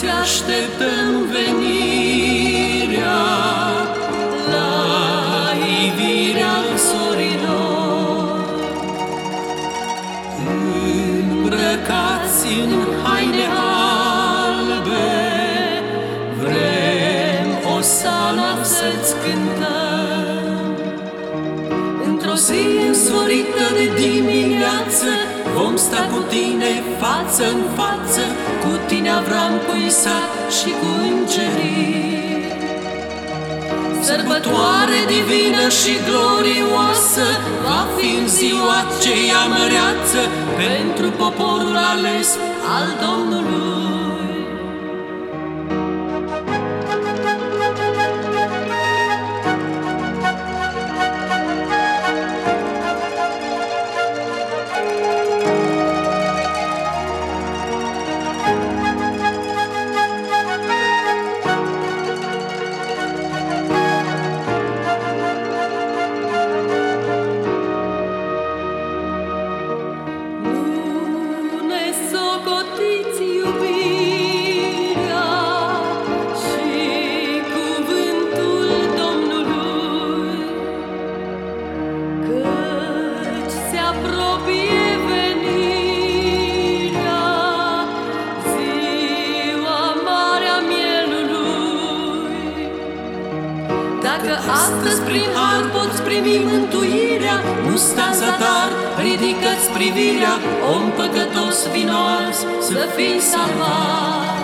așteptăm venirea la ivirea sorilor. Îmbrăcați în haine albe, vrem o sana să-ți cântăm. Într-o zi însorită de dimineață, Vom sta cu tine față în față, Cu tine Avram, cu Isaac și cu îngerii. Sărbătoare divină și glorioasă Va fi în ziua aceea măreață Pentru poporul ales al Domnului. Dacă astăzi prin har poți primi mântuirea, Nu sta în zadar, ridică-ți privirea, Om păcătos vinoas să fii salvat.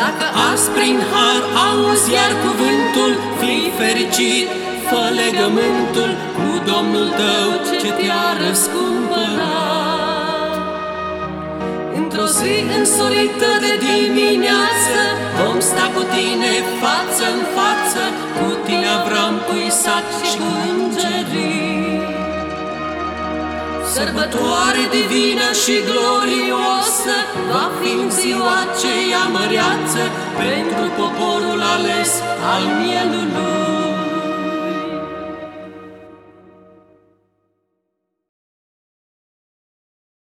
Dacă azi prin har auzi iar cuvântul, Fii fericit, fă legământul Cu Domnul tău ce te-a răscumpărat. Într-o zi însorită de dimineață, Vom sta cu tine față în față, Cu tine Avram, cu Isaac și cu Sărbătoare divină și glorioasă Va fi în ziua aceea măreață Pentru poporul ales al mielului.